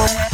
Eccoci.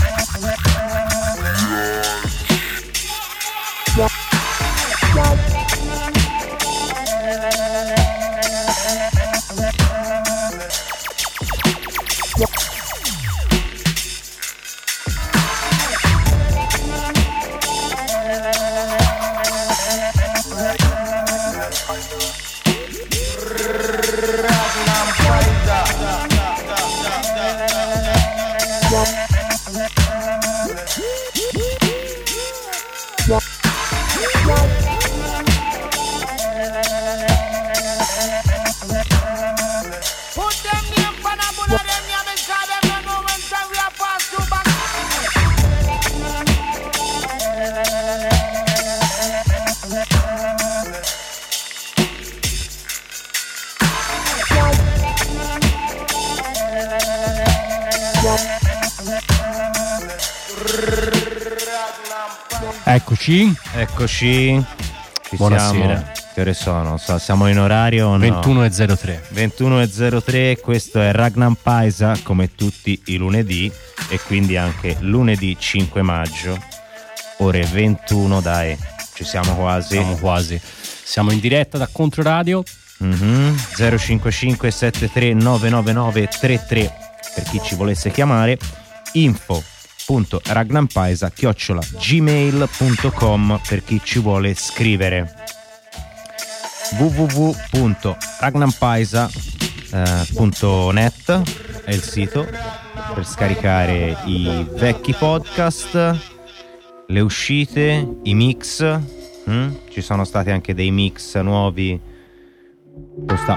Eccoci. Ci Buonasera. Siamo. Che ore sono? So, siamo in orario no? 21.03. 21.03, questo è Ragnar Paisa come tutti i lunedì e quindi anche lunedì 5 maggio, ore 21 dai, ci siamo quasi. Siamo quasi. Siamo in diretta da Controradio. Mhm, 055 73 999 33 per chi ci volesse chiamare info.ragnampaisa chiocciola gmail.com per chi ci vuole scrivere www.ragnampaisa.net è il sito per scaricare i vecchi podcast le uscite i mix mm? ci sono stati anche dei mix nuovi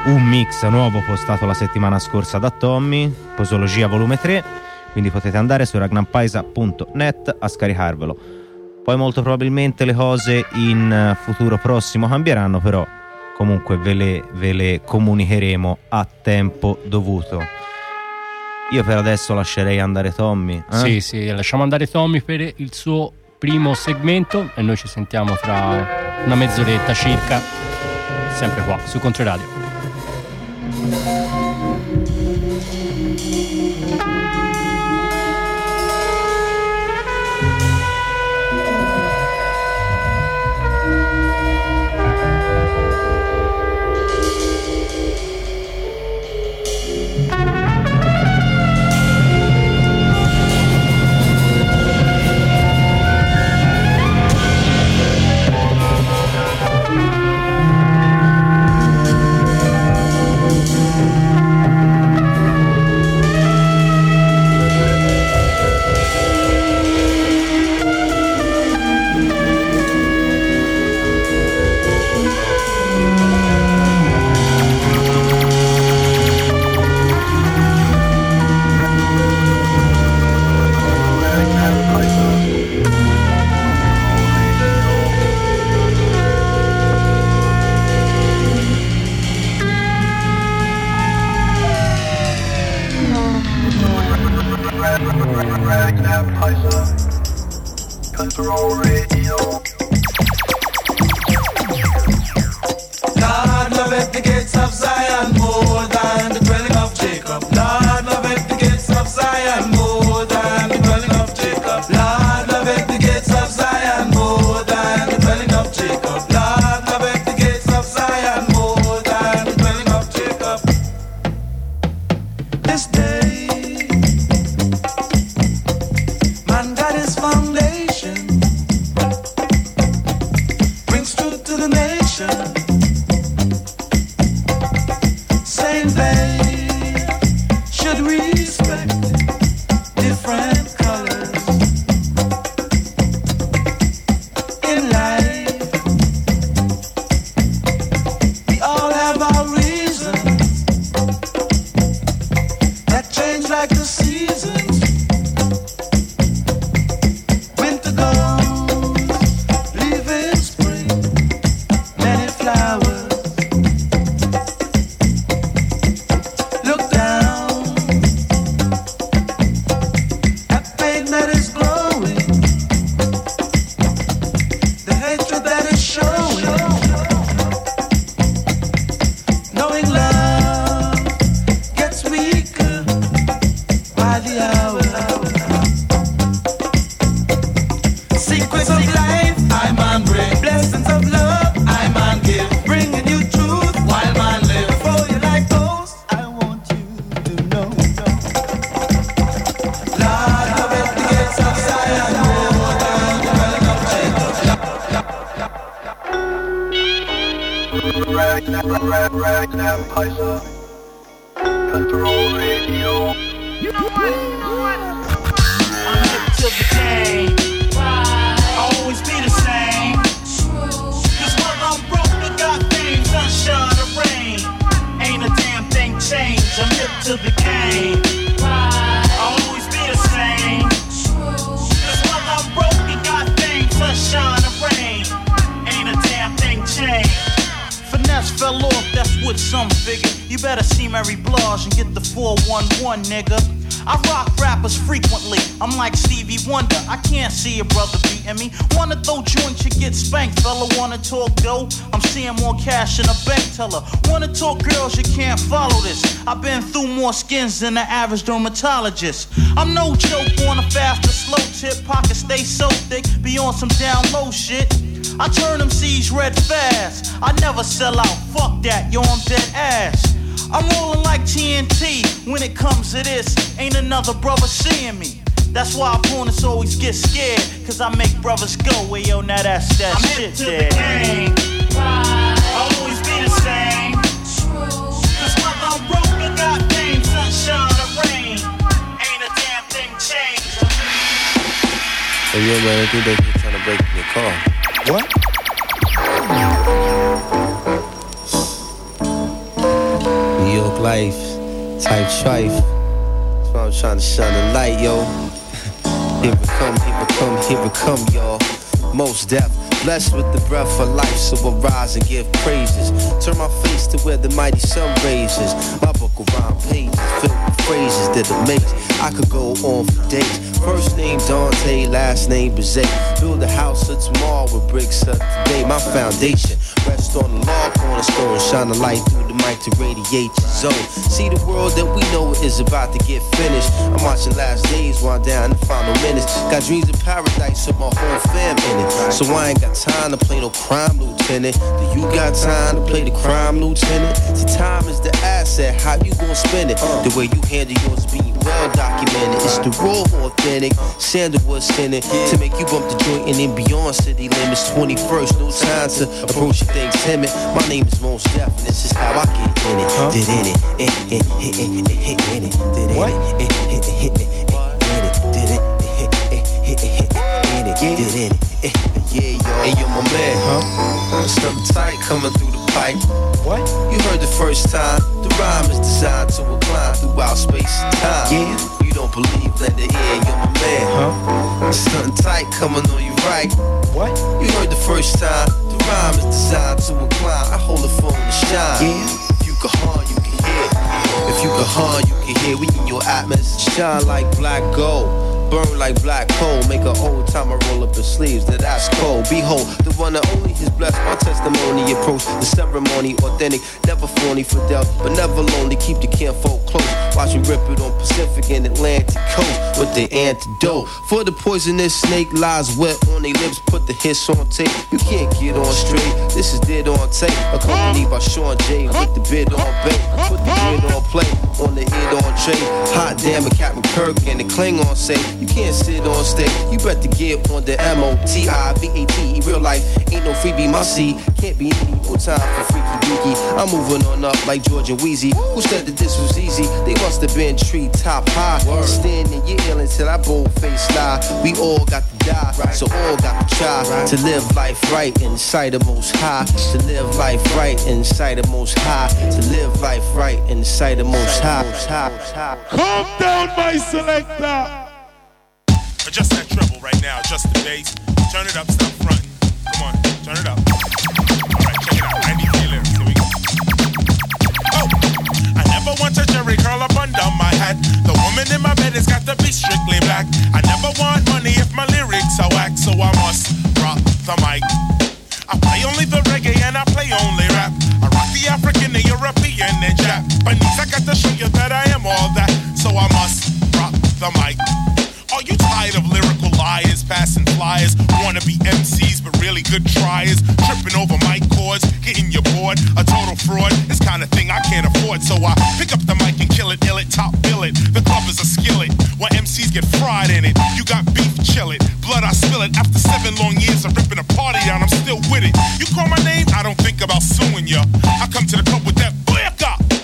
un mix nuovo postato la settimana scorsa da Tommy, Posologia volume 3, quindi potete andare su ragnampaisa.net a scaricarvelo. Poi molto probabilmente le cose in eh, futuro prossimo cambieranno, però comunque ve le, ve le comunicheremo a tempo dovuto. Io per adesso lascerei andare Tommy. eh? Sì, sì, lasciamo andare Tommy per il suo primo segmento e noi ci sentiamo tra una mezz'oretta circa, sempre qua su Controradio. Teller. Wanna talk girls, you can't follow this. I've been through more skins than the average dermatologist. I'm no joke on a fast or slow tip. Pockets stay so thick, be on some down low shit. I turn them C's red fast. I never sell out. Fuck that, yo, I'm dead ass. I'm rolling like TNT when it comes to this. Ain't another brother seeing me. That's why opponents always get scared. Cause I make brothers go, well, yo, now that's that I'm shit hip to the game. Hey, yo, man, I think they keep trying to break your car. What? New York life, type strife. That's why I'm trying to shine the light, yo. Here we come, here we come, here we come, y'all. Mos Def, blessed with the breath of life, so I rise and give praises. Turn my face to where the mighty sun raises. My book of rhyme pages filled with phrases that amaze. I could go on for days. First name Dante, last name Bazet. Build a house of tomorrow with bricks of today. My foundation rest on the law cornerstone. Shine the light through the mic to radiate your zone. See the world that we know is about to get finished. I'm watching last days wind down the final minutes. Got dreams of paradise with my whole fam in it. So I ain't got time to play no crime lieutenant. Do you got time to play the crime lieutenant? See, time is the asset. How you gonna spend it? Uh. The way you handle yours being well documented. It's the raw authentic. Sandalwood scented to make you bump the joint and then beyond city limits. 21st, no time to approach your things timid. My name is Mos Def, and this is how I get in it. Did in it, in it, in it, in it. Did in it, in it, in it, in it. Did it, in it, in it, did in it. Yeah, yo. Hey, yo, my man, huh? Something tight coming through the pipe. What? You heard the first time. The rhyme is designed to recline throughout space and time. Yeah. You don't believe, lend an ear, you're my man. Huh? Something tight coming on you right. What? You heard the first time. The rhyme is designed to recline. I hold the phone to shine. Yeah. If you can harm, you can hear. If you can harm, you can hear. We in your atmosphere. Shine like black gold. Burn like black coal, make an old timer roll up his sleeves. That that's cold. Behold, the one that only is blessed. My testimony approach the ceremony authentic, never phony for death, but never lonely. Keep the kinfolk Watch me rip it on Pacific and Atlantic coast with the antidote for the poisonous snake lies wet on their lips. Put the hiss on tape. You can't get on straight. This is dead on tape, accompanied by Sean J with the bid on bait. Put the bid on play on the hit on trade. Hot damn it, Captain Kirk and the Klingon say you can't sit on stage. You better get on the M O T I V A T E. Real life ain't no freebie. My seat can't be any no time for freaky deaky. I'm moving on up like George and Wheezy. Who said that this was easy? They must have been tree top high. Standing your ill until I bold face lie. We all got to die, so all got to try to live life right in sight of most high. To live life right in sight of most high. To live life right in sight of most high. Calm down, my selector. Adjust that treble right now. Adjust the bass. Turn it up. Stop fronting. Come on. Turn it up. under my hat. The woman in my bed has got to be strictly black. I never want money if my lyrics are whack, so I must rock the mic. I play only the reggae and I play only rap. I rock the African, the European, and Japanese. I got to show you that. Good tryers, tripping over mic cords, getting you bored. A total fraud, this kind of thing I can't afford. So I pick up the mic and kill it, ill it, top bill it. The club is a skillet, where MCs get fried in it. You got beef, chill it. Blood, I spill it. After seven long years of ripping a party down, I'm still with it. You call my name, I don't think about suing ya. I come to the club with that. Laughing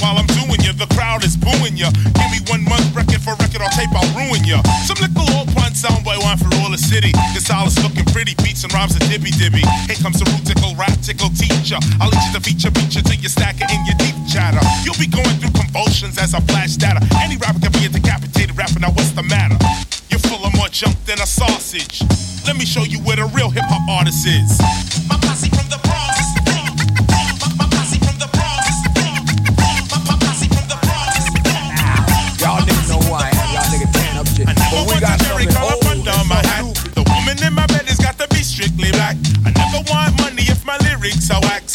while I'm doing ya, the crowd is booing ya. Give me one month record for record on tape, I'll ruin ya. Some little old pun soundboy one for all the city. This all is looking pretty, beats and rhymes a dibby dibby. Here comes the root tickle, rap tickle teacher. I'll lead you to feature, feature till you stack it in your deep chatter. You'll be going through convulsions as I flash data. Any rapper can be a decapitated rapper, now what's the matter? You're full of more junk than a sausage. Let me show you where the real hip hop artist is. My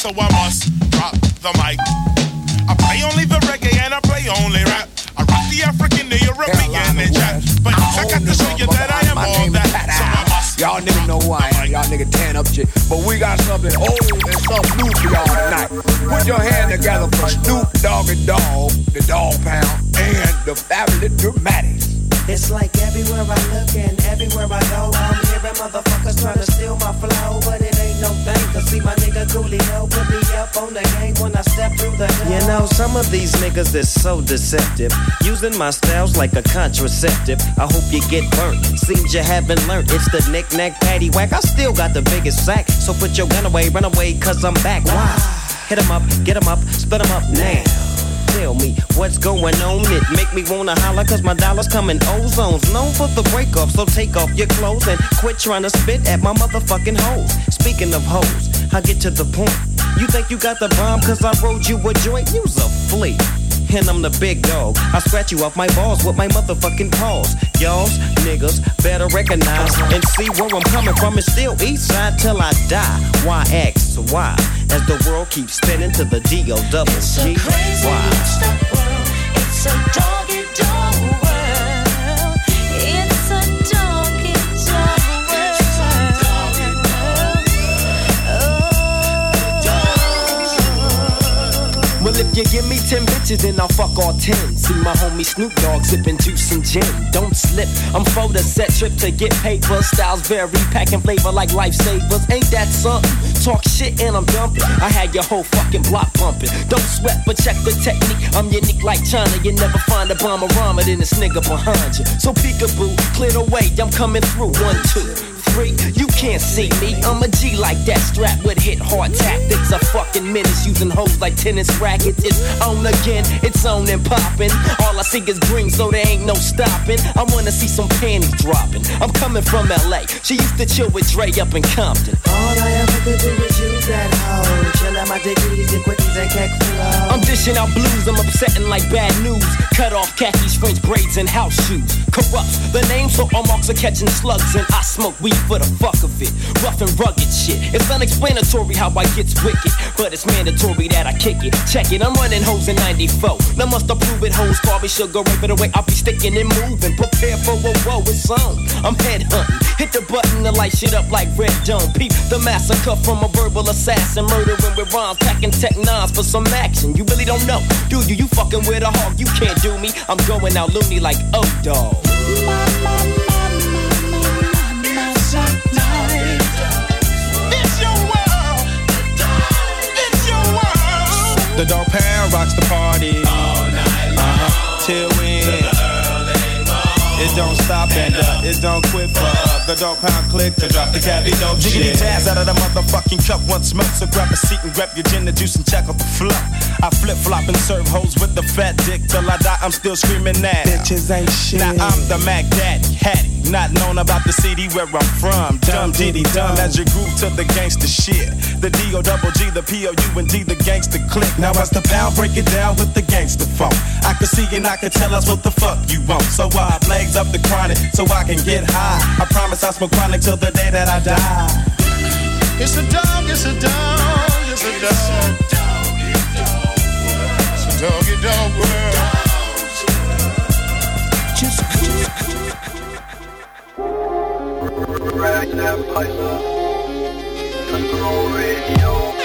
so I must drop the mic. I play only the reggae and I play only rap. I rock the African, the European, Carolina and Jack. But I I got to show you that I am all that, so I must. Y'all niggas know who I am. Y'all niggas tan up shit. But we got something old and something new for y'all tonight. Put your hand together for Snoop Dogg and Dog, the Dog Pound, and the Fabulous Dramatics. It's like everywhere I look and everywhere I go, I'm hearing motherfuckers trying to steal my flow, but it ain't no thing. See my nigga put me up on the game when I step through the. You know, some of these niggas is so deceptive. Using my styles like a contraceptive. I hope you get burnt. Seems you haven't learned. It's the knick-knack patty whack. I still got the biggest sack. So put your gun away, run away, cause I'm back. Why? Hit 'em up, get 'em up, split 'em up now. Tell me what's going on. It make me wanna holler cause my dollars come in ozones. Known for the break off, so take off your clothes and quit trying to spit at my motherfucking hoes. Speaking of hoes, I get to the point. You think you got the bomb cause I rode you a joint? You's a flea. And I'm the big dog. I scratch you off my balls with my motherfucking paws. Y'all's niggas better recognize and see where I'm coming from. It's still east side till I die. Why X Y? As the world keeps spinning to the D O double It's a crazy Y. step world. It's a doggy dog world. Well, if you give me 10 bitches, then I'll fuck all 10. See my homie Snoop Dogg sipping juice and gin. Don't slip, I'm for the set trip to get paper. Styles vary, packing flavor like lifesavers. Ain't that something? Talk shit and I'm dumping. I had your whole fucking block pumping. Don't sweat, but check the technique. I'm unique like China. You never find a bomber rhymer than this nigga behind you. So peekaboo, clear the way, I'm coming through. One, two three. You can't see me. I'm a G like that, strapped with hit hard tactics. A fucking menace using hoes like tennis rackets. It's on again, it's on and popping. All I see is green, so there ain't no stopping. I wanna see some panties dropping. I'm coming from LA. She used to chill with Dre up in Compton. All I ever could do is use that hoe. My dick easy, quickies and keck flow. I'm dishing out blues, I'm upsetting like bad news. Cut off khakis, French braids, and house shoes. Corrupts the name, so all marks are catching slugs. And I smoke weed for the fuck of it. Rough and rugged shit. It's unexplanatory how I gets wicked, but it's mandatory that I kick it. Check it, I'm running hoes in 94. Now must approve it, hoes me sugar, it away. I'll be sticking and moving. Prepare for a whoa, it's on. I'm head hunting. Hit the button to light shit up like Red Dome. Peep the massacre from a verbal assassin. Murdering with rhymes, packing tech nines for some action. You really don't know, do you? You fucking with a hog, you can't do me. I'm going out loony like oh dog. It's your world. It's your world. The dog pound rocks the party all night long. Uh-huh. Till we It don't stop and uh, it don't quit for uh, the dog pound click to drop the caddy dope Jiggity shit. jazz out of the motherfucking cup once more. So grab a seat and grab your gin and juice and check out the flop. I flip flop and serve hoes with the fat dick till I die. I'm still screaming that. Bitches ain't shit. Now I'm the Mac Daddy, Hattie. Not known about the city where I'm from. Dumb diddy dumb as you groove to the gangster shit. The D O double G, the P O U and D, the gangster click. Now as the pound break it down with the gangster funk. I can see and I can tell us what the fuck you want. So I legs up the chronic so I can get high. I promise I'll smoke chronic till the day that I die. It's a dog, it's a dog, it's a dog. It's a doggy dog world. Just, Ragnar Piper. anasha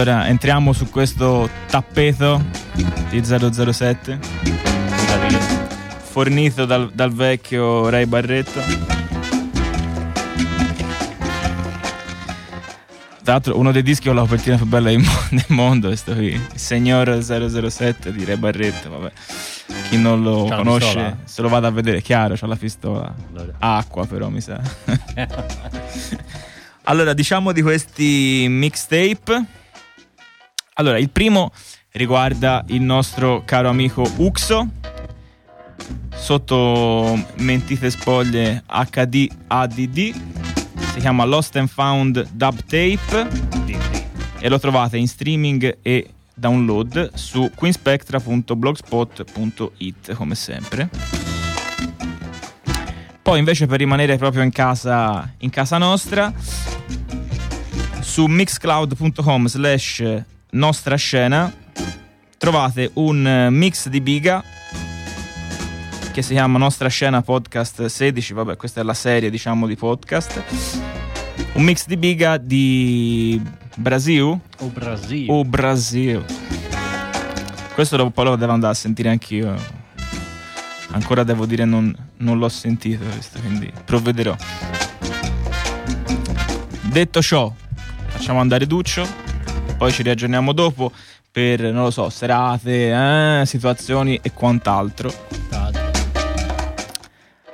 Allora entriamo su questo tappeto di 007 fornito dal, dal vecchio Ray Barretto. Tra l'altro uno dei dischi con la copertina più bella del mo- del mondo, questo qui, il signor 007 di Ray Barretto, vabbè. Chi non lo la conosce se lo vada a vedere, chiaro, c'ha la pistola. Acqua però mi sa. allora, diciamo di questi mixtape. Allora, il primo riguarda il nostro caro amico Uxo. Sotto mentite spoglie HD ADD. Si chiama Lost and Found Dub Tape. E lo trovate in streaming e download su queenspectra.blogspot.it come sempre. Poi invece per rimanere proprio in casa, in casa nostra, su mixcloud.com slash nostra scena trovate un eh, mix di Biga che si chiama Nostra Scena Podcast 16, vabbè questa è la serie diciamo di podcast. Un mix di Biga di Brasil O Brasile. o Brasil. Questo dopo poi lo devo andare a sentire anch'io. Ancora devo dire non, non l'ho sentito questo, quindi provvederò. Detto ciò, facciamo andare Duccio, poi ci riaggiorniamo dopo per, non lo so, serate, eh, situazioni e quant'altro.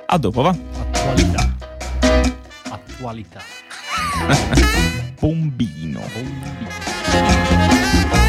A dopo, va. Attualità. Attualità. Bombino. Bombino.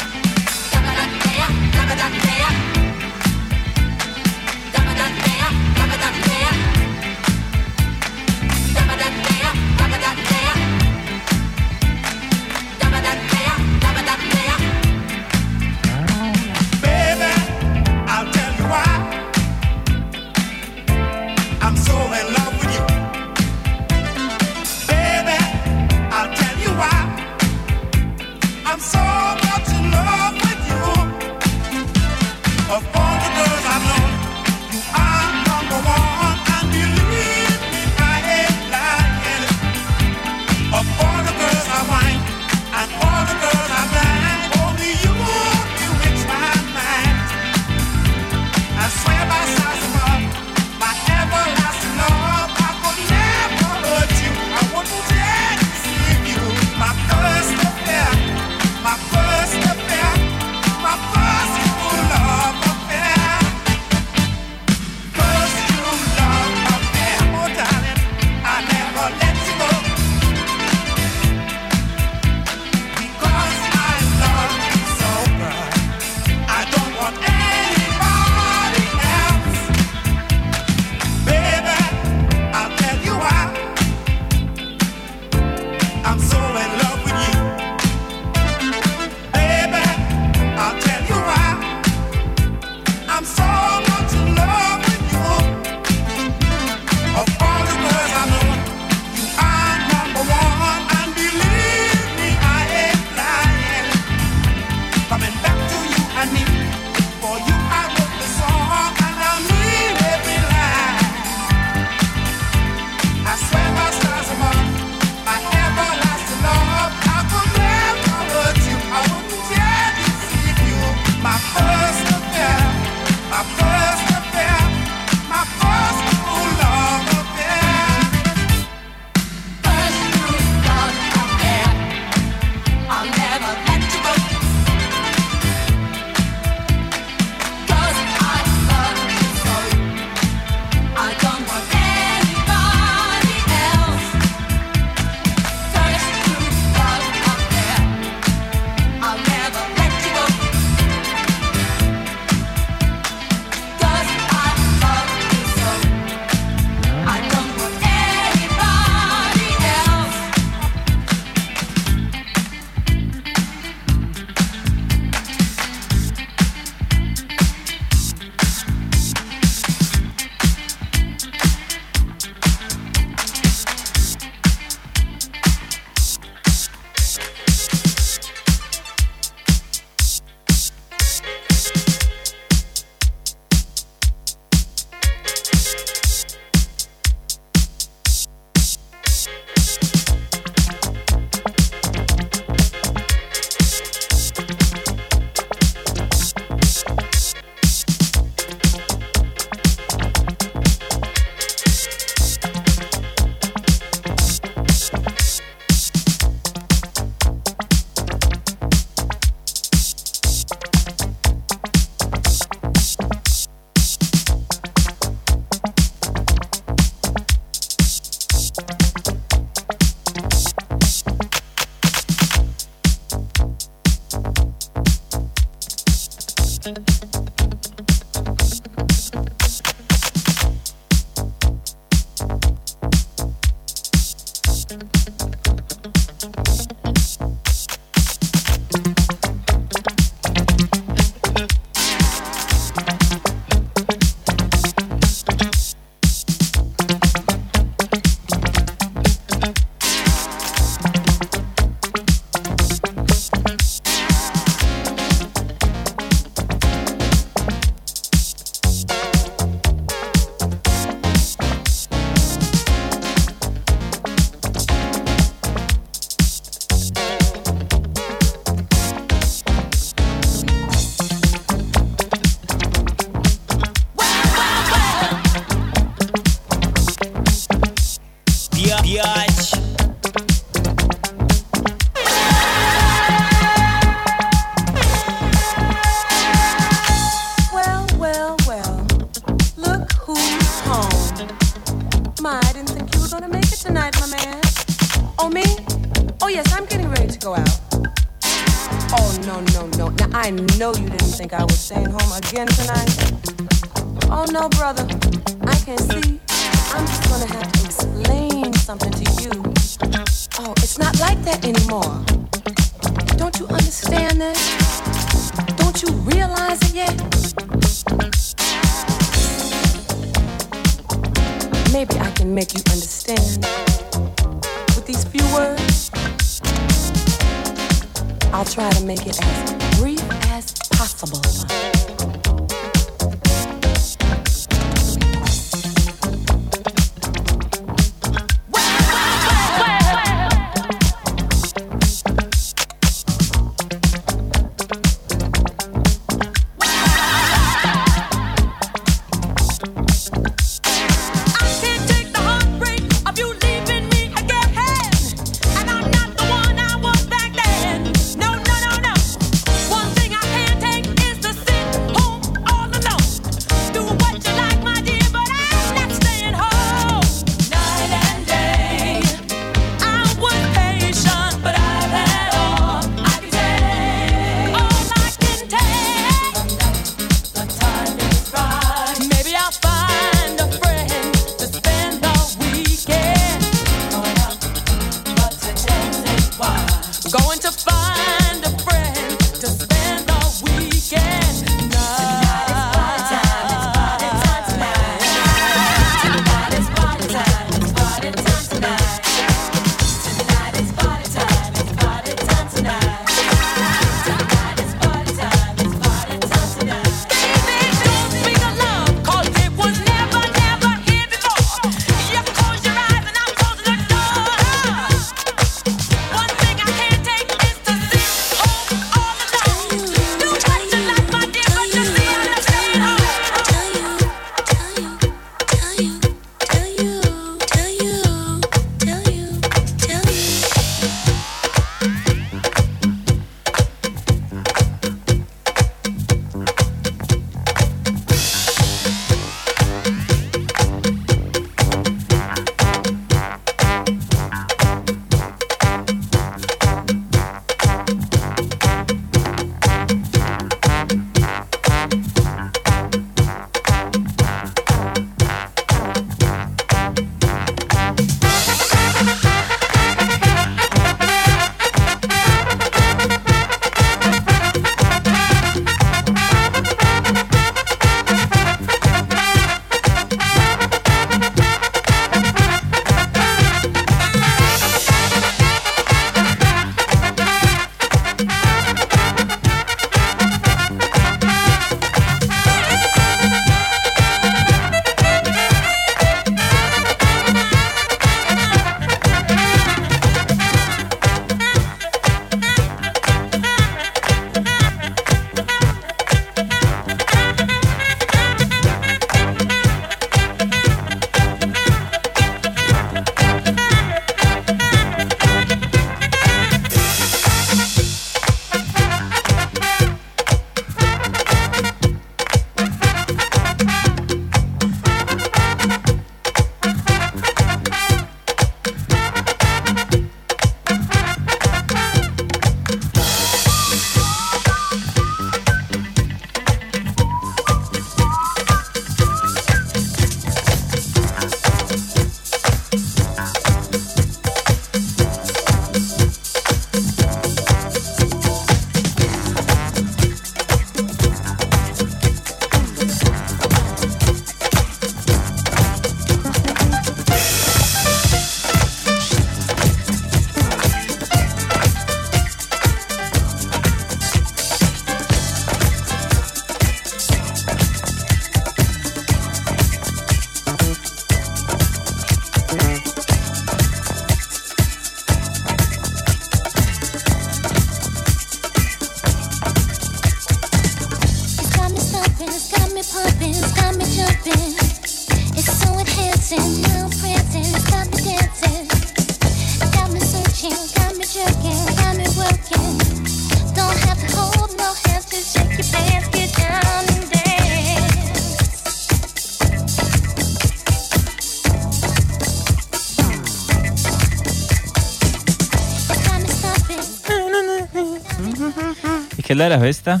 Lei era questa?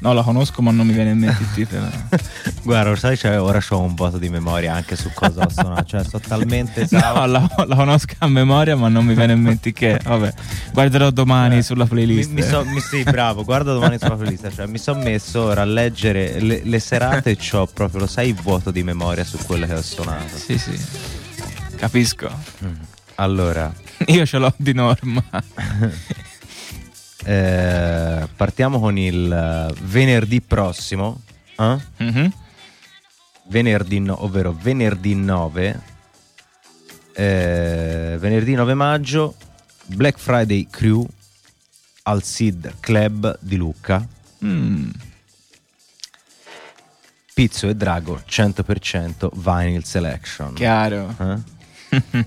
No, la conosco, ma non mi viene in mente il titolo. Guarda, lo sai, cioè, ora ho un vuoto di memoria anche su cosa ho suonato. Cioè, sto talmente. No, la, la conosco a memoria, ma non mi viene in mente che. Vabbè, guarderò domani sulla Mi, playlist. mi so- mi- sì, bravo, guarda domani sulla playlist. Cioè, mi sono messo ora a leggere le, le serate e ho proprio, lo sai, il vuoto di memoria su quelle che ho suonato. Sì, sì. Capisco. Allora, Io ce l'ho di norma. eh, partiamo con il eh, venerdì prossimo. eh? Mhm. venerdì, no- ovvero venerdì 9, eh, venerdì 9 maggio, Black Friday Crew al SID Club di Lucca. Mm. Pizzo e Drago 100% Vinyl Selection. Chiaro. Eh?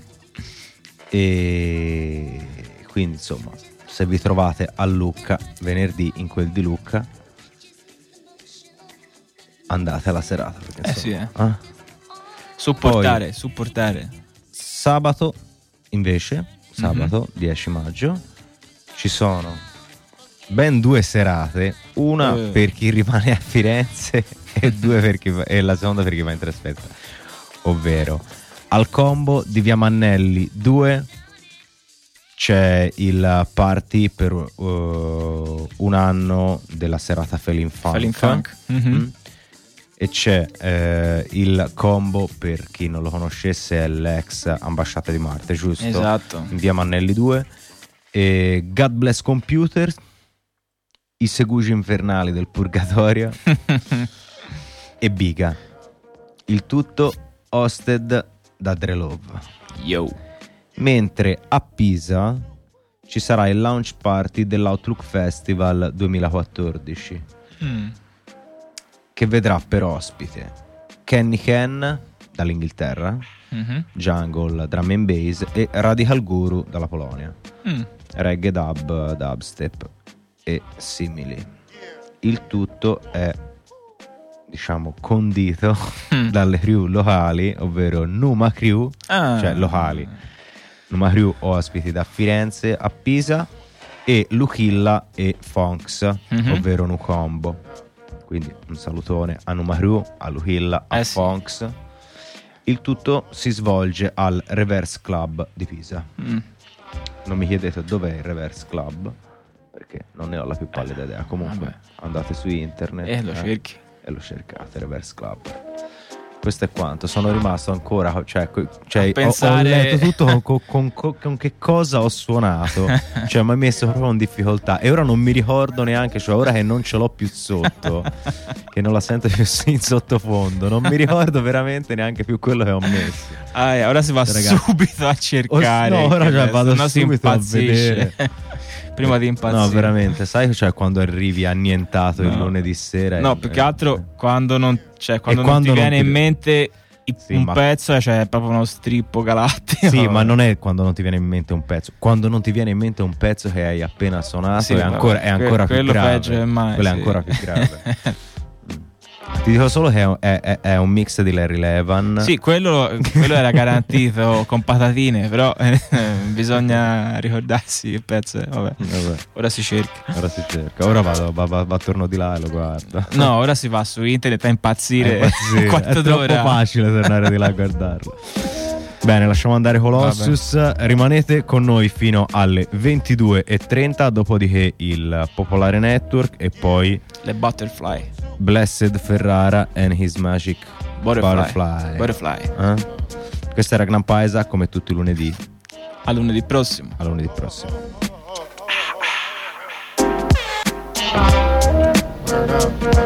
e quindi insomma, se vi trovate a Lucca venerdì in quel di Lucca, andate alla serata. perché, Eh sì, insomma, eh. eh? Supportare, Poi- supportare. Sabato invece, sabato 10 maggio, ci sono ben due serate, una Eh. per chi rimane a Firenze e, due per chi va- e la seconda per chi va in trasferta, ovvero al combo di Via Mannelli 2 c'è il party per uh, un anno della serata Felin Funk, Felin Funk, mhm. Mm. e c'è eh, il combo per chi non lo conoscesse è l'ex ambasciata di Marte giusto? Esatto. in via Mannelli 2 e God Bless Computer i segugi infernali del purgatorio e Biga il tutto hosted da Dre Love Yo. Mentre a Pisa ci sarà il launch party dell'Outlook Festival 2014 Mm. che vedrà per ospite Kenny Ken dall'Inghilterra, Mhm. Jungle Drum and Bass e Radical Guru dalla Polonia, Mm. reggae dub, dubstep e simili. Il tutto è diciamo condito dalle crew locali, ovvero Numa Crew, Ah. cioè locali. Crew ospiti da Firenze a Pisa e Luchilla e Fonks, Mhm. ovvero Nucombo. Quindi un salutone a Numa Crew, a Luchilla, a Eh sì. Fonks. Il tutto si svolge al Reverse Club di Pisa. Mm. Non mi chiedete dov'è il Reverse Club, perché non ne ho la più pallida idea. Comunque vabbè. andate su internet E lo eh, cerchi. e lo cercate, Reverse Club. Questo è quanto. Sono rimasto ancora. Cioè, cioè, A ho- ho, pensare- letto tutto con, con- con- con- che cosa ho suonato. cioè, mi ha messo proprio in difficoltà. E ora non mi ricordo neanche. Cioè, ora che non ce l'ho più sotto, che non la sento più in sottofondo, non mi ricordo veramente neanche più quello che ho messo. Ah, eh, ora si va Ragazzi. subito a cercare. Oh, no, ora cioè, vado no, subito a vedere. Prima di impazzire. No, veramente. Sai, cioè, quando arrivi annientato il No. lunedì sera. No, e- più che altro quando non, cioè, quando non quando ti non viene ti- in mente Sì, un ma- pezzo, cioè è proprio uno strippo galattico. Sì, ma non è quando non ti viene in mente un pezzo. Quando non ti viene in mente un pezzo che hai appena suonato Sì, è vabbè, ancora, è que- ancora più quello grave. peggio che mai, Quello è sì. ancora più grave. Ti dico solo che è, un- è- è- un mix di Larry Levan. Sì, quello, quello era garantito con patatine, però eh, bisogna ricordarsi il pezzo. eh, Vabbè. Vabbè, Ora si cerca. ora si cerca. Ora vado, va, va- va attorno di là e lo guardo. No, ora si va su internet a impazzire. È impazzire. È troppo facile tornare di là a guardarlo. Bene, lasciamo andare Colossus. Rimanete con noi fino alle 22.30, dopodiché il Popolare Network e poi Le Butterfly. Blessed Ferrara and His Magic Butterfly. Butterfly. Butterfly. Eh? Questa era Gran Paesa come tutti i lunedì. A lunedì prossimo. A lunedì prossimo. Yeah,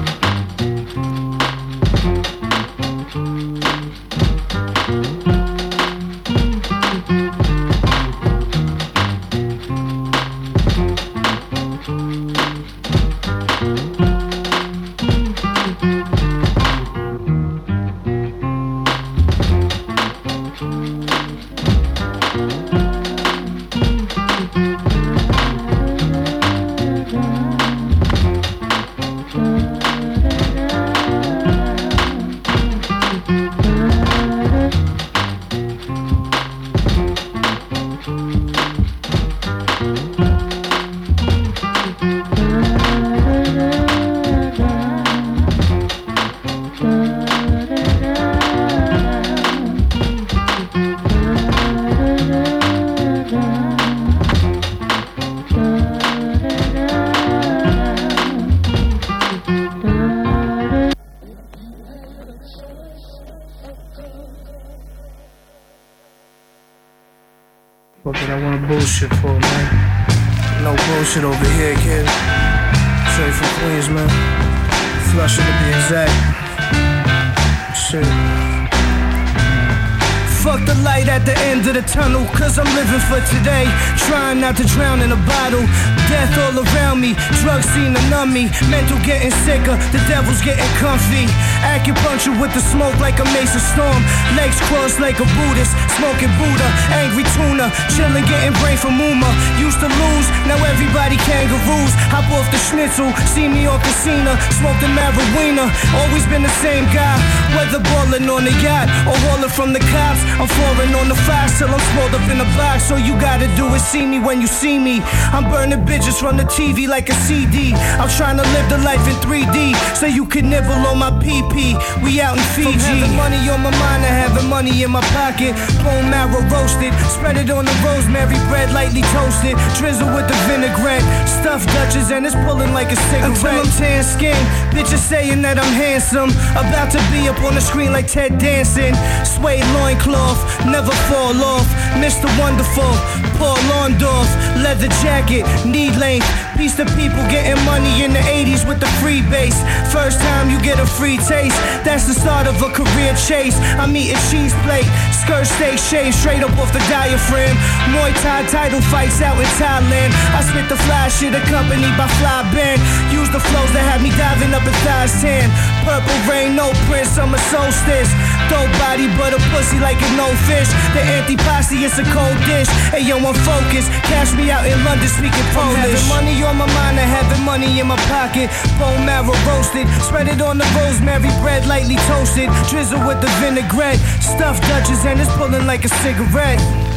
Chilling, getting brain from Uma. Used to lose, now everybody kangaroos. Hop off the schnitzel, see me on casino, smoke the marijuana. Always been the same guy, whether ballin' on the yacht or hauling from the cops. I'm falling on the fast till I'm swelled up in the box. All you gotta do is see me when you see me. I'm burning bitches from the TV like a CD. I'm trying to live the life in 3D so you can nibble on my PP. We out in Fiji. From having money on my mind to having money in my pocket. Bone marrow roasted, spread it on the rosemary bread, lightly toasted. Drizzle with the vinaigrette. Stuffed Dutchess and it's pulling like a cigarette. Until I'm tan skin, bitches saying that I'm handsome. About to be up on the screen like Ted Danson. Suede loincloth, never fall off. Mr. Wonderful, Paul Londorf, leather jacket, knee length. Piece of people getting money in the 80s with the free base. First time you get a free taste, that's the start of a career chase. I'm eating cheese plate, skirt steak shaved straight up off the diaphragm. Muay Thai title fights out in Thailand. I spit the fly shit accompanied by fly band. Use the flows that have me diving up in thighs tan. Purple rain, no print, summer solstice. Dope body, but a pussy like a no fish. The antipasti, it's a cold dish. Hey yo, I'm focused. Cash me out in London speaking Polish. I'm having money on my mind, I having money in my pocket. Bone marrow roasted, spread it on the rosemary bread, lightly toasted. Drizzle with the vinaigrette. Stuffed Dutchess and it's pulling like a cigarette.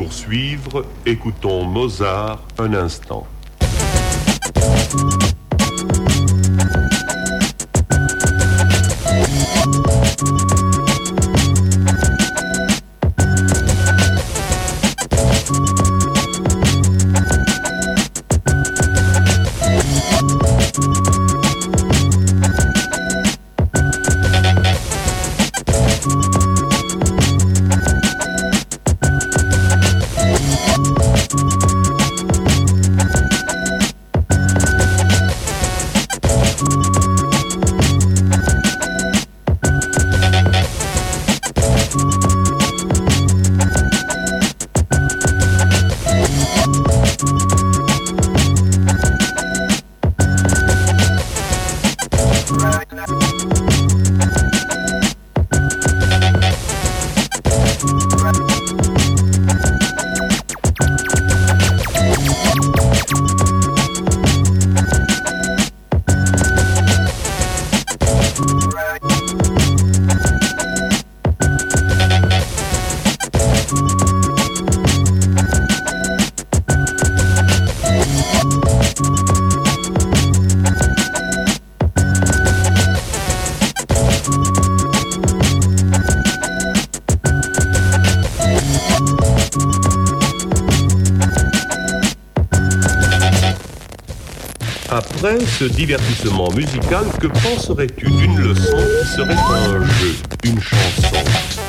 Poursuivre, écoutons Mozart un instant. Divertissement musical, que penserais-tu d'une leçon qui serait un jeu, une chanson?